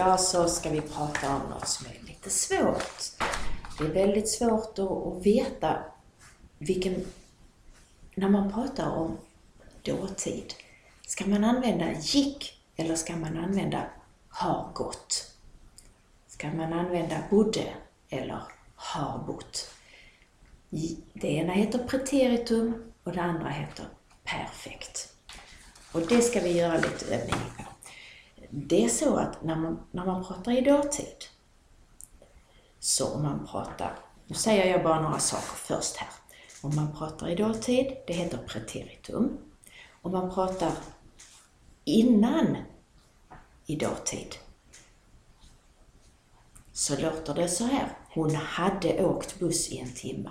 Idag så ska vi prata om något som är lite svårt. Det är väldigt svårt att veta vilken... När man pratar om dåtid, ska man använda gick eller ska man använda har gått? Ska man använda bodde eller har bott? Det ena heter preteritum och det andra heter perfekt. Och det ska vi göra lite övning på. Det är så att när man, när man pratar i dåtid, så om man pratar, nu säger jag bara några saker först här. Om man pratar i dåtid, det heter preteritum. Om man pratar innan i dåtid, så låter det så här. Hon hade åkt buss i en timme.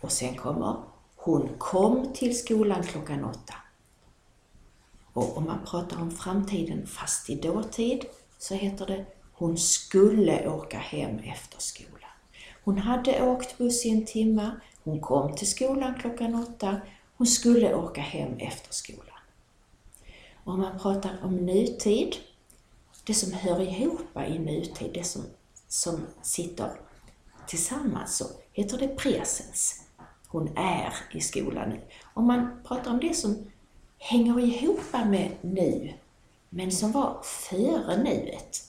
Och sen kommer hon kom till skolan klockan åtta. Och om man pratar om framtiden fast i dåtid så heter det hon skulle åka hem efter skolan. Hon hade åkt buss i en timme, hon kom till skolan klockan åtta, hon skulle åka hem efter skolan. Och om man pratar om nutid, det som hör ihop i nutid, det som, som sitter tillsammans, så heter det presens. Hon är i skolan nu. Om man pratar om det som hänger ihop med nu, men som var före nuet,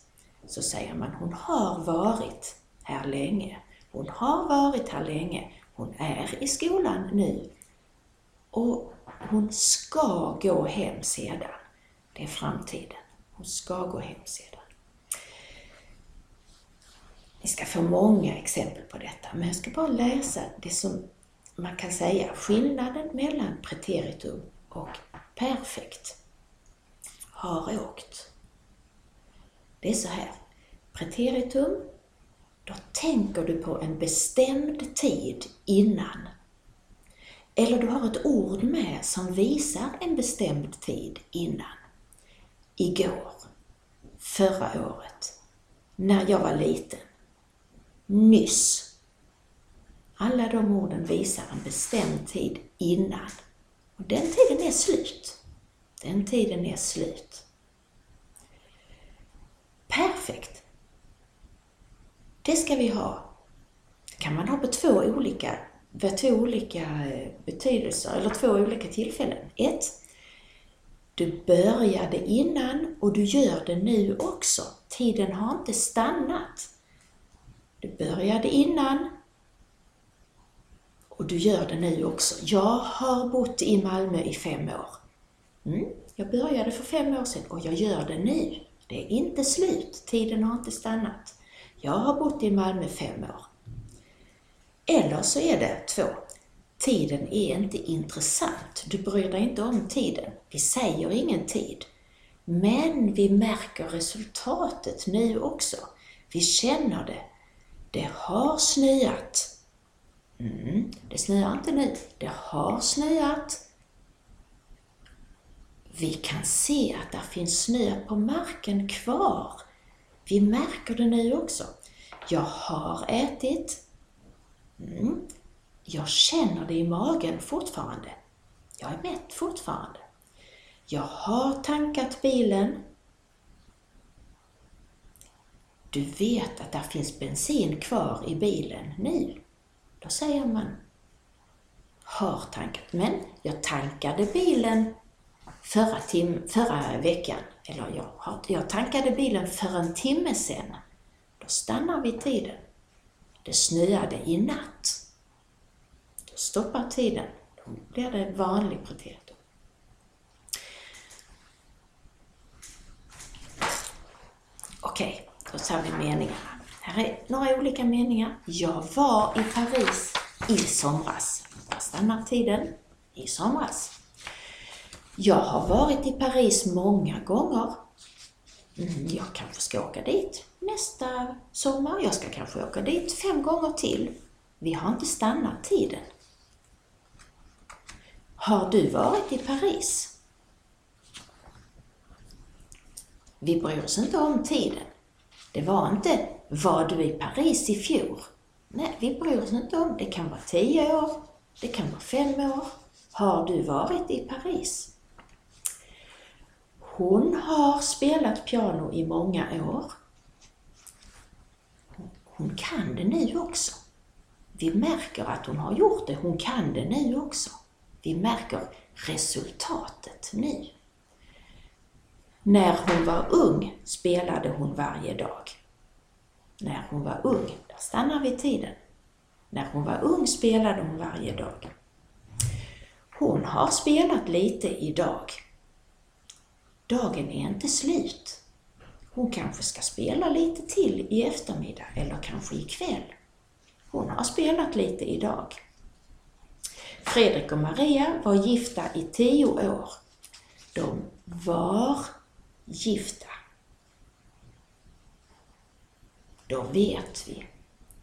så säger man hon har varit här länge. Hon har varit här länge. Hon är i skolan nu. Och hon ska gå hem sedan. Det är framtiden. Hon ska gå hem sedan. Ni ska få många exempel på detta, men jag ska bara läsa det som man kan säga skillnaden mellan preteritum och perfekt har åkt. Det är så här. Preteritum, då tänker du på en bestämd tid innan. Eller du har ett ord med som visar en bestämd tid innan. Igår, förra året, när jag var liten, nyss. Alla de orden visar en bestämd tid innan. Och den tiden är slut. Den tiden är slut. Perfekt. Det ska vi ha. Det kan man ha på två olika, vid två olika eh, betydelser, eller två olika tillfällen. Ett, du började innan och du gör det nu också. Tiden har inte stannat. Du började innan och du gör det nu också. Jag har bott i Malmö i fem år. Mm. Jag började för fem år sedan och jag gör det nu. Det är inte slut, tiden har inte stannat. Jag har bott i Malmö fem år. Eller så är det två. Tiden är inte intressant. Du bryr dig inte om tiden. Vi säger ingen tid. Men vi märker resultatet nu också. Vi känner det. Det har snöat. Mm, det snöar inte nu. Det har snöat. Vi kan se att det finns snö på marken kvar. Vi märker det nu också. Jag har ätit. Mm. Jag känner det i magen fortfarande. Jag är mätt fortfarande. Jag har tankat bilen. Du vet att det finns bensin kvar i bilen nu. Då säger man har tankat. Men jag tankade bilen förra, tim förra veckan, eller jag, har, jag tankade bilen för en timme sedan. Då stannar vi tiden. Det snöade i natt. Då stoppar tiden. Då blir det vanlig preteritum. Okej, då tar vi meningarna. Här är några olika meningar. Jag var i Paris i somras. Där stannar tiden. I somras. Jag har varit i Paris många gånger. Mm, jag kanske ska åka dit nästa sommar. Jag ska kanske åka dit fem gånger till. Vi har inte stannat tiden. Har du varit i Paris? Vi bryr oss inte om tiden. Det var inte var du i Paris i fjol? Nej, vi bryr oss inte om. Det kan vara tio år, det kan vara fem år. Har du varit i Paris? Hon har spelat piano i många år. Hon kan det nu också. Vi märker att hon har gjort det, hon kan det nu också. Vi märker resultatet nu. När hon var ung spelade hon varje dag. När hon var ung, där stannar vi tiden. När hon var ung spelade hon varje dag. Hon har spelat lite idag. Dagen är inte slut. Hon kanske ska spela lite till i eftermiddag eller kanske ikväll. Hon har spelat lite idag. Fredrik och Maria var gifta i tio år. De var gifta. Då vet vi.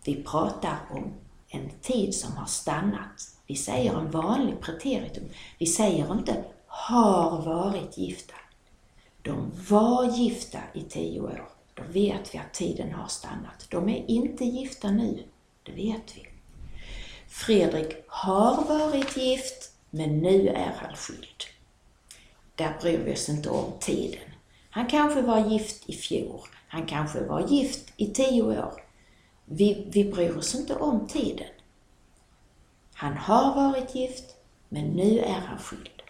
Vi pratar om en tid som har stannat. Vi säger en vanlig preteritum. Vi säger inte har varit gifta. De var gifta i tio år. Då vet vi att tiden har stannat. De är inte gifta nu. Det vet vi. Fredrik har varit gift, men nu är han skild. Där bryr vi oss inte om tiden. Han kanske var gift i fjol. Han kanske var gift i tio år. Vi, vi bryr oss inte om tiden. Han har varit gift, men nu är han skild.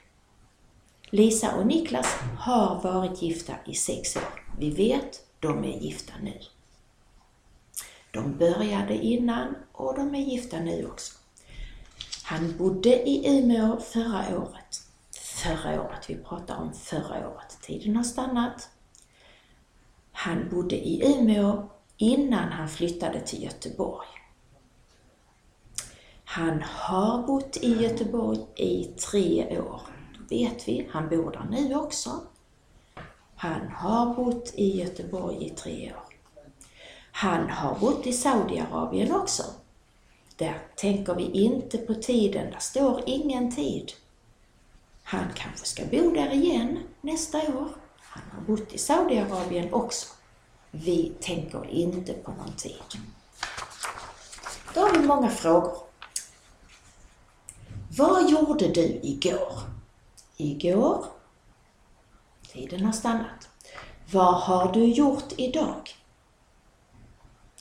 Lisa och Niklas har varit gifta i sex år. Vi vet, de är gifta nu. De började innan och de är gifta nu också. Han bodde i Umeå förra året. Förra året, vi pratar om förra året. Tiden har stannat. Han bodde i Umeå innan han flyttade till Göteborg. Han har bott i Göteborg i tre år. Då vet vi, han bor där nu också. Han har bott i Göteborg i tre år. Han har bott i Saudiarabien också. Där tänker vi inte på tiden, där står ingen tid. Han kanske ska bo där igen nästa år. Han har bott i Saudiarabien också. Vi tänker inte på någon tid. Då har vi många frågor. Vad gjorde du igår? Igår? Tiden har stannat. Vad har du gjort idag?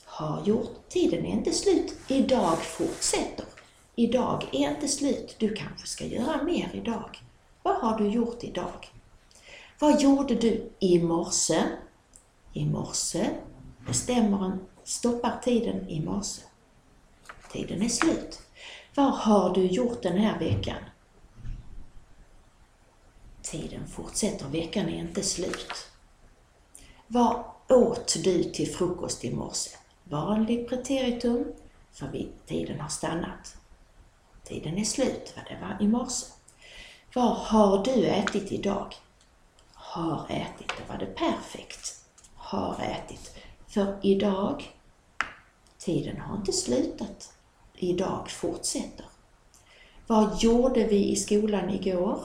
Har gjort. Tiden är inte slut. Idag fortsätter. Idag är inte slut. Du kanske ska göra mer idag. Vad har du gjort idag? Vad gjorde du i morse? I morse bestämmer en, stoppar tiden i morse. Tiden är slut. Vad har du gjort den här veckan? Tiden fortsätter, veckan är inte slut. Vad åt du till frukost i morse? Vanlig preteritum, för tiden har stannat. Tiden är slut, vad det var i morse. Vad har du ätit idag? Har ätit, då var det perfekt. Har ätit. För idag, tiden har inte slutat idag fortsätter. Vad gjorde vi i skolan igår?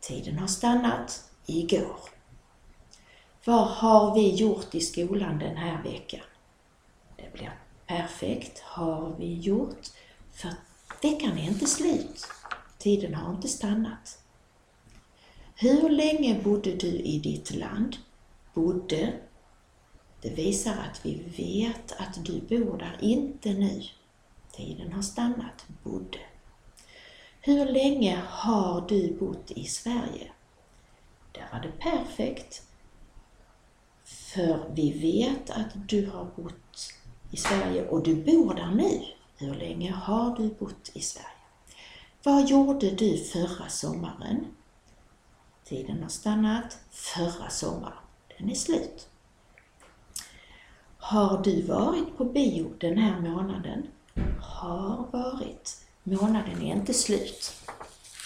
Tiden har stannat igår. Vad har vi gjort i skolan den här veckan? Det blir perfekt. Har vi gjort? För veckan är inte slut. Tiden har inte stannat. Hur länge bodde du i ditt land? Bodde det visar att vi vet att du bor där inte nu. Tiden har stannat, bodde. Hur länge har du bott i Sverige? Där var det perfekt. För vi vet att du har bott i Sverige och du bor där nu. Hur länge har du bott i Sverige? Vad gjorde du förra sommaren? Tiden har stannat. Förra sommaren. Den är slut. Har du varit på bio den här månaden? Har varit. Månaden är inte slut.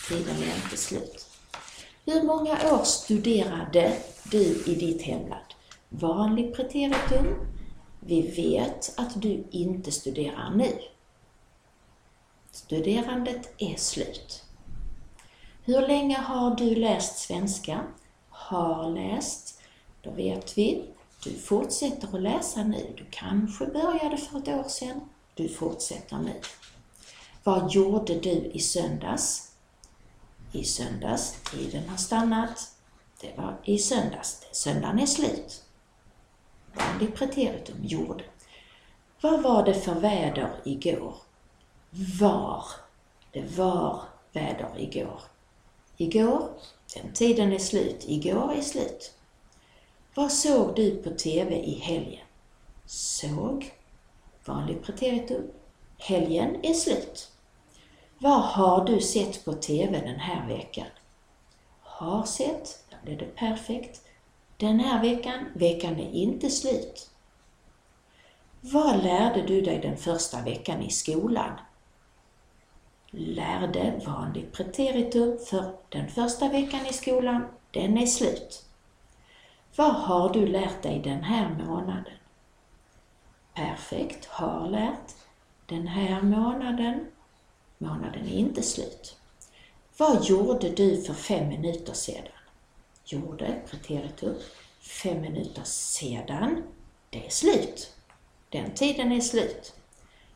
Tiden är inte slut. Hur många år studerade du i ditt hemland? Vanlig preteritum. Vi vet att du inte studerar nu. Studerandet är slut. Hur länge har du läst svenska? Har läst. Då vet vi du fortsätter att läsa nu. Du kanske började för ett år sedan. Du fortsätter nu. Vad gjorde du i söndags? I söndags, tiden har stannat. Det var i söndags. Söndagen är slut. Vanligt preteritum, gjorde. Vad var det för väder igår? Var. Det var väder igår. Igår, den tiden är slut. Igår är slut. Vad såg du på TV i helgen? Såg. Vanligt preteritum. Helgen är slut. Vad har du sett på TV den här veckan? Har sett, då blev det perfekt. Den här veckan, veckan är inte slut. Vad lärde du dig den första veckan i skolan? Lärde, vanligt preteritum, för den första veckan i skolan, den är slut. Vad har du lärt dig den här månaden? Perfekt, har lärt. Den här månaden, månaden är inte slut. Vad gjorde du för fem minuter sedan? Gjorde, preteritum, fem minuter sedan, det är slut. Den tiden är slut.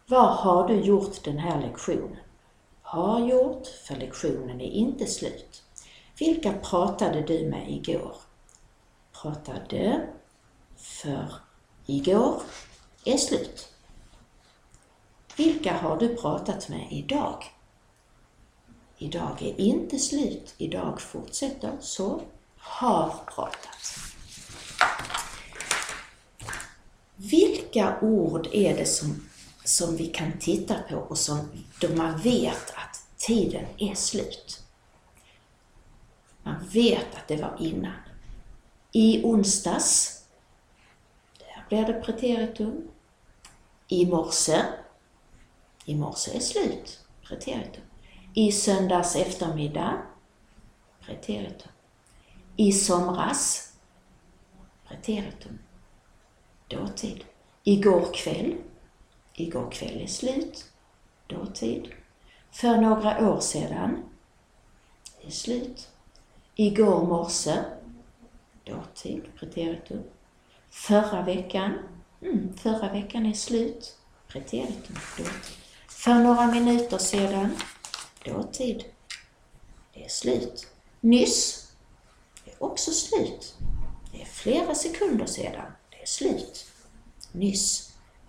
Vad har du gjort den här lektionen? Har gjort, för lektionen är inte slut. Vilka pratade du med igår? Pratade, för igår är slut. Vilka har du pratat med idag? Idag är inte slut, idag fortsätter, så har pratat. Vilka ord är det som, som vi kan titta på och som då man vet att tiden är slut? Man vet att det var innan. I onsdags, där blir det preteritum. I morse, i morse är slut, preteritum. I söndags eftermiddag, preteritum. I somras, preteritum dåtid. Igår kväll, igår kväll är slut, dåtid. För några år sedan, är slut. Igår morse, dåtid, preteritum. Förra veckan, mm, förra veckan är slut, preteritum, dåtid. För några minuter sedan, dåtid, det är slut. Nyss, det är också slut. Det är flera sekunder sedan, Det är slut. Nyss.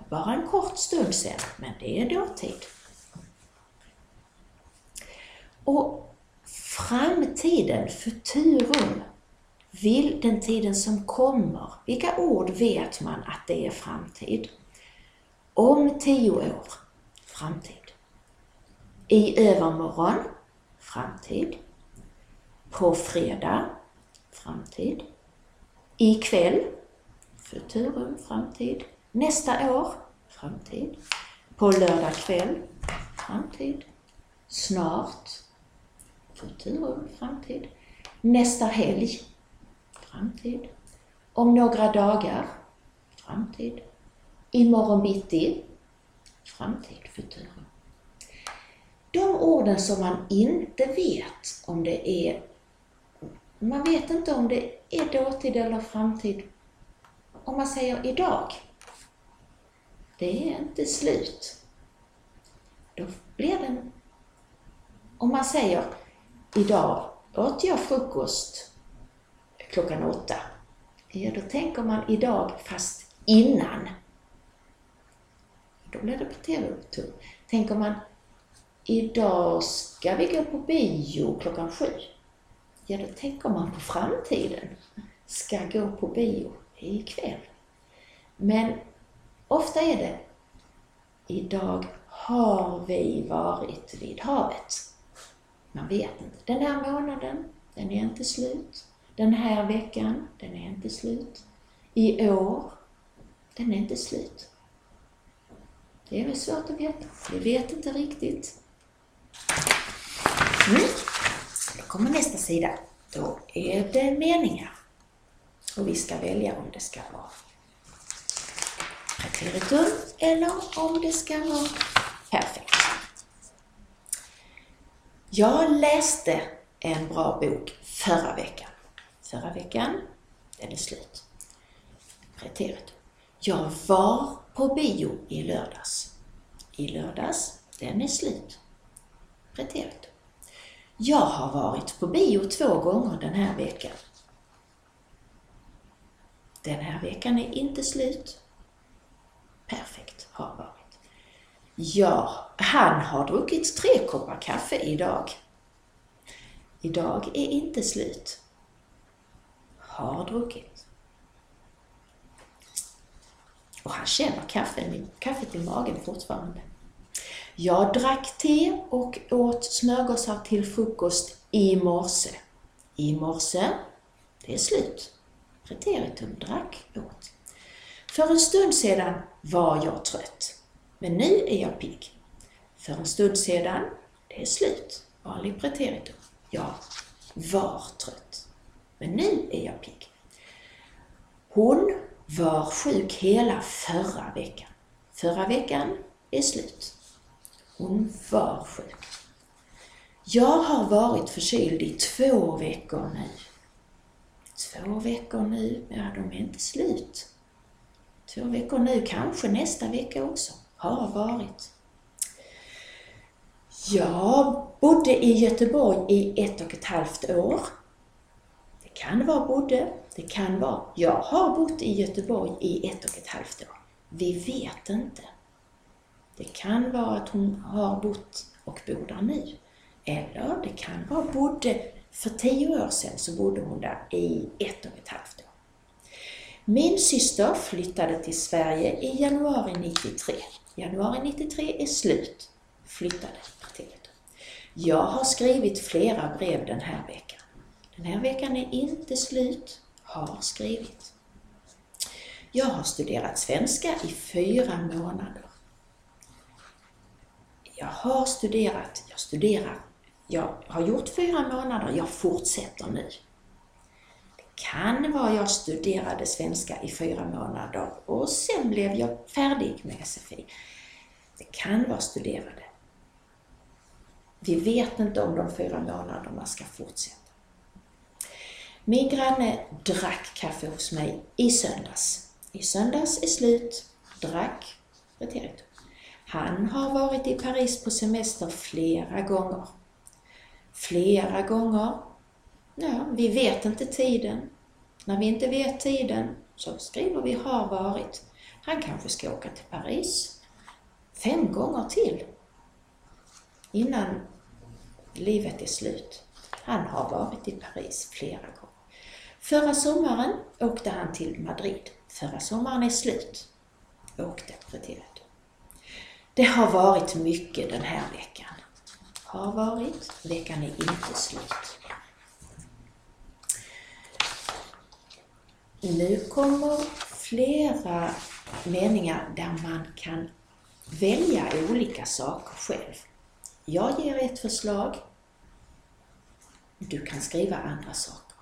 Bara en kort stund sedan, men det är dåtid. Och framtiden, futurum, vill den tiden som kommer. Vilka ord vet man att det är framtid? Om tio år, framtid. I övermorgon, framtid. På fredag, framtid. Ikväll, futurum, framtid. Nästa år, framtid. På lördag kväll, framtid. Snart, futurum, framtid. Nästa helg, framtid. Om några dagar, framtid. Imorgon bitti, framtid, futurum. De orden som man inte vet om det är man vet inte om det är dåtid eller framtid om man säger idag, det är inte slut. Då blir den... Om man säger idag åt jag frukost klockan åtta. Ja, då tänker man idag fast innan. Då blir det på TV-tur. Tänker man idag ska vi gå på bio klockan sju. Ja, då tänker man på framtiden. Ska gå på bio ikväll. Men ofta är det Idag har vi varit vid havet. Man vet inte. Den här månaden, den är inte slut. Den här veckan, den är inte slut. I år, den är inte slut. Det är väl svårt att veta. Vi vet inte riktigt. Mm. Då kommer nästa sida. Då är det meningar. Och vi ska välja om det ska vara preteritum eller om det ska vara perfekt. Jag läste en bra bok förra veckan. Förra veckan, den är slut. Preteritum. Jag var på bio i lördags. I lördags, den är slut. Preteritum. Jag har varit på bio två gånger den här veckan. Den här veckan är inte slut. Perfekt, har varit. Ja, han har druckit tre koppar kaffe idag. Idag är inte slut. Har druckit. Och han känner kaffen, kaffet i magen fortfarande. Jag drack te och åt smörgåsar till frukost i morse. I morse, det är slut. Preteritum drack, åt. För en stund sedan var jag trött, men nu är jag pigg. För en stund sedan, det är slut. Vanlig preteritum. Jag var trött, men nu är jag pigg. Hon var sjuk hela förra veckan. Förra veckan är slut. Hon var sjuk. Jag har varit förkyld i två veckor nu. Två veckor nu, ja de är inte slut. Två veckor nu, kanske nästa vecka också. Har varit. Jag bodde i Göteborg i ett och ett halvt år. Det kan vara bodde, det kan vara jag har bott i Göteborg i ett och ett halvt år. Vi vet inte. Det kan vara att hon har bott och bor där nu. Eller det kan vara bodde, för tio år sedan så bodde hon där i ett och ett halvt år. Min syster flyttade till Sverige i januari 93. Januari 93 är slut. Flyttade till Jag har skrivit flera brev den här veckan. Den här veckan är inte slut. Har skrivit. Jag har studerat svenska i fyra månader. Jag har studerat, jag studerar, jag har gjort fyra månader, jag fortsätter nu. Det kan vara jag studerade svenska i fyra månader och sen blev jag färdig med SFI. Det kan vara studerade. Vi vet inte om de fyra månaderna ska fortsätta. Min granne drack kaffe hos mig i söndags. I söndags är slut, drack, kriteriet. Han har varit i Paris på semester flera gånger. Flera gånger. Ja, vi vet inte tiden. När vi inte vet tiden så skriver vi har varit. Han kanske ska åka till Paris fem gånger till innan livet är slut. Han har varit i Paris flera gånger. Förra sommaren åkte han till Madrid. Förra sommaren är slut. Åkte till det har varit mycket den här veckan. Har varit, veckan är inte slut. Nu kommer flera meningar där man kan välja olika saker själv. Jag ger ett förslag. Du kan skriva andra saker.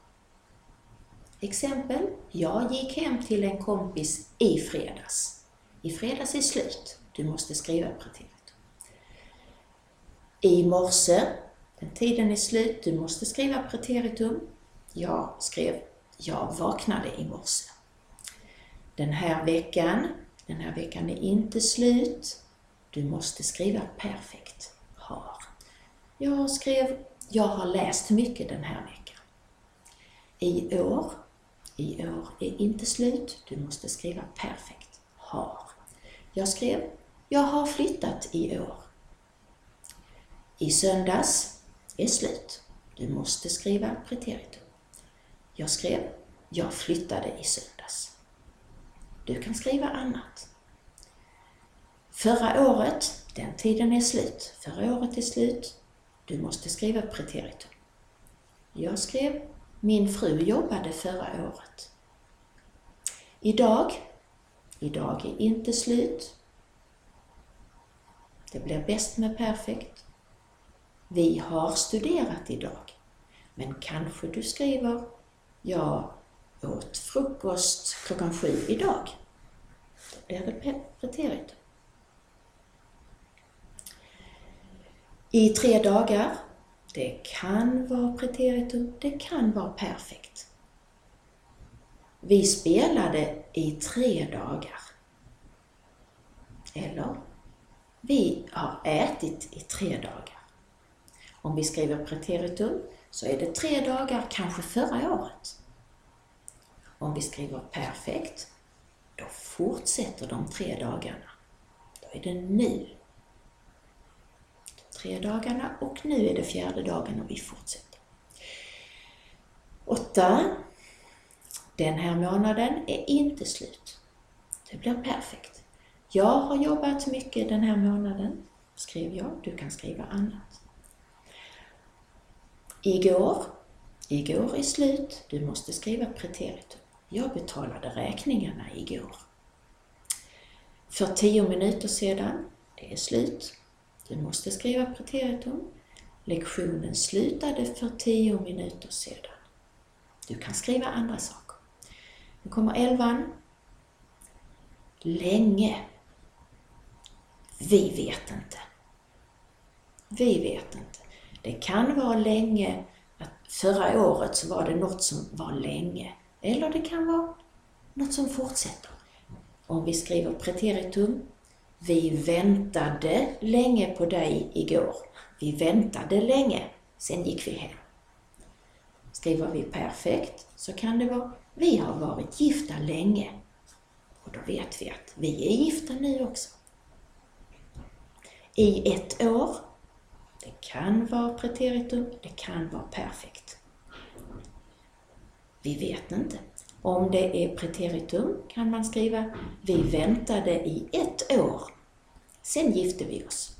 Exempel. Jag gick hem till en kompis i fredags. I fredags är slut. Du måste skriva preteritum. I morse, den tiden är slut, du måste skriva preteritum. Jag skrev, jag vaknade i morse. Den här veckan, den här veckan är inte slut. Du måste skriva perfekt. Har. Jag skrev, jag har läst mycket den här veckan. I år, i år är inte slut. Du måste skriva perfekt. Har. Jag skrev, jag har flyttat i år. I söndags är slut. Du måste skriva preteritum. Jag skrev, jag flyttade i söndags. Du kan skriva annat. Förra året, den tiden är slut. Förra året är slut. Du måste skriva preteritum. Jag skrev, min fru jobbade förra året. Idag, idag är inte slut. Det blir bäst med perfekt. Vi har studerat idag. Men kanske du skriver jag åt frukost klockan sju idag. Då blir det preteritum. I tre dagar. Det kan vara preteritum, det kan vara perfekt. Vi spelade i tre dagar. Eller vi har ätit i tre dagar. Om vi skriver preteritum så är det tre dagar, kanske förra året. Om vi skriver perfekt, då fortsätter de tre dagarna. Då är det nu. De Tre dagarna och nu är det fjärde dagen och vi fortsätter. Åtta. Den här månaden är inte slut. Det blir perfekt. Jag har jobbat mycket den här månaden, skrev jag. Du kan skriva annat. Igår. Igår är slut. Du måste skriva preteritum. Jag betalade räkningarna igår. För tio minuter sedan. Det är slut. Du måste skriva preteritum. Lektionen slutade för tio minuter sedan. Du kan skriva andra saker. Nu kommer elvan. Länge. Vi vet inte. Vi vet inte. Det kan vara länge, att förra året så var det något som var länge. Eller det kan vara något som fortsätter. Om vi skriver preteritum, vi väntade länge på dig igår. Vi väntade länge, sen gick vi hem. Skriver vi perfekt så kan det vara vi har varit gifta länge. Och då vet vi att vi är gifta nu också. I ett år. Det kan vara preteritum, det kan vara perfekt. Vi vet inte. Om det är preteritum kan man skriva Vi väntade i ett år. Sen gifte vi oss.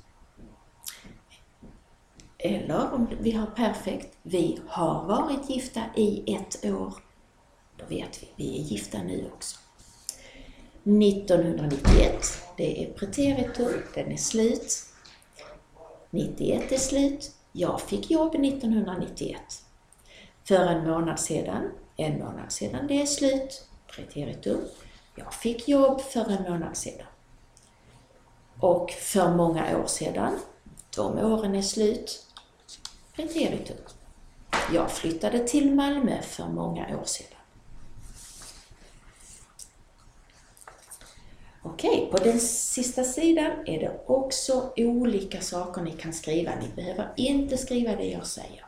Eller om vi har perfekt, vi har varit gifta i ett år. Då vet vi, vi är gifta nu också. 1991, det är preteritum, den är slut. 91 är slut. Jag fick jobb 1991. För en månad sedan, en månad sedan, det är slut. Preteritum. Jag fick jobb för en månad sedan. Och för många år sedan, de åren är slut. Preteritum. Jag flyttade till Malmö för många år sedan. Okej, på den sista sidan är det också olika saker ni kan skriva. Ni behöver inte skriva det jag säger.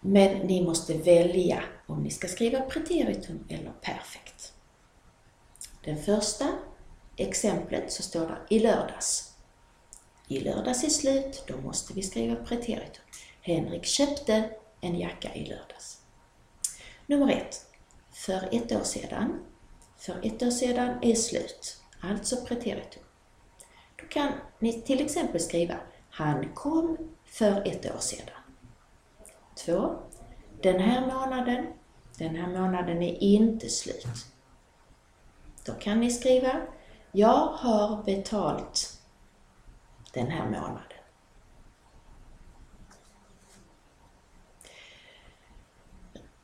Men ni måste välja om ni ska skriva preteritum eller perfekt. Det första exemplet så står det i lördags. I lördags är slut, då måste vi skriva preteritum. Henrik köpte en jacka i lördags. Nummer ett. För ett år sedan för ett år sedan är slut, alltså preteritum. Då kan ni till exempel skriva Han kom för ett år sedan. 2. Den här månaden, den här månaden är inte slut. Då kan ni skriva Jag har betalt den här månaden.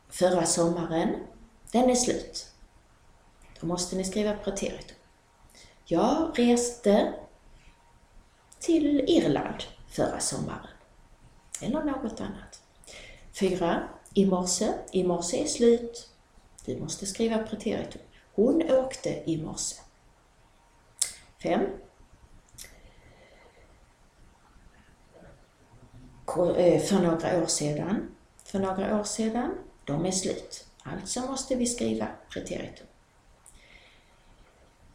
Förra sommaren, den är slut. Då måste ni skriva preteritum. Jag reste till Irland förra sommaren. Eller något annat. 4. I morse. I morse är slut. Du måste skriva preteritum. Hon åkte i morse. 5. Eh, för några år sedan. För några år sedan. De är slut. Alltså måste vi skriva preteritum.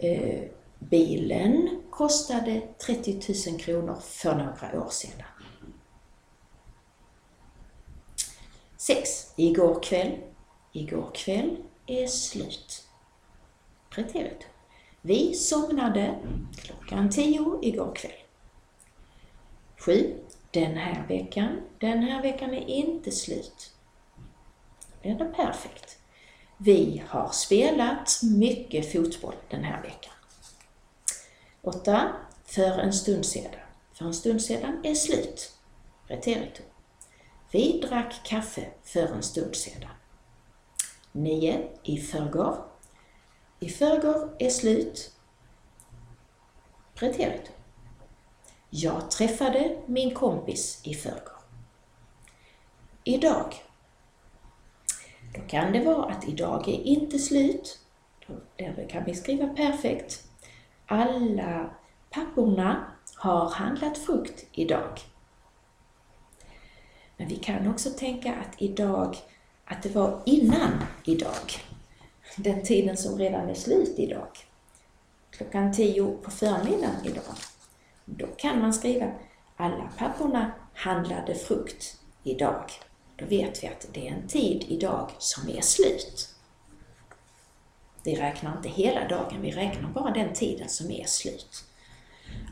Eh, bilen kostade 30 000 kronor för några år sedan. 6. Igår kväll. Igår kväll är slut. Preteritum. Vi somnade klockan 10 igår kväll. 7. Den här veckan. Den här veckan är inte slut. Den är perfekt. Vi har spelat mycket fotboll den här veckan. 8. För en stund sedan. För en stund sedan är slut. Preteritum. Vi drack kaffe för en stund sedan. 9. I förrgår. I förrgår är slut. Preteritum. Jag träffade min kompis i förrgår. Idag då kan det vara att idag är inte slut. Där kan vi skriva perfekt. Alla papporna har handlat frukt idag. Men vi kan också tänka att idag, att det var innan idag. Den tiden som redan är slut idag. Klockan tio på förmiddagen idag. Då kan man skriva alla papporna handlade frukt idag. Då vet vi att det är en tid idag som är slut. Vi räknar inte hela dagen, vi räknar bara den tiden som är slut.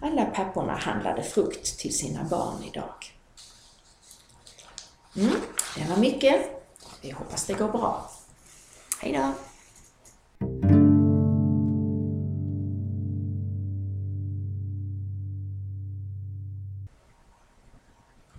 Alla papporna handlade frukt till sina barn idag. Mm, det var mycket. Vi hoppas det går bra. Hej då!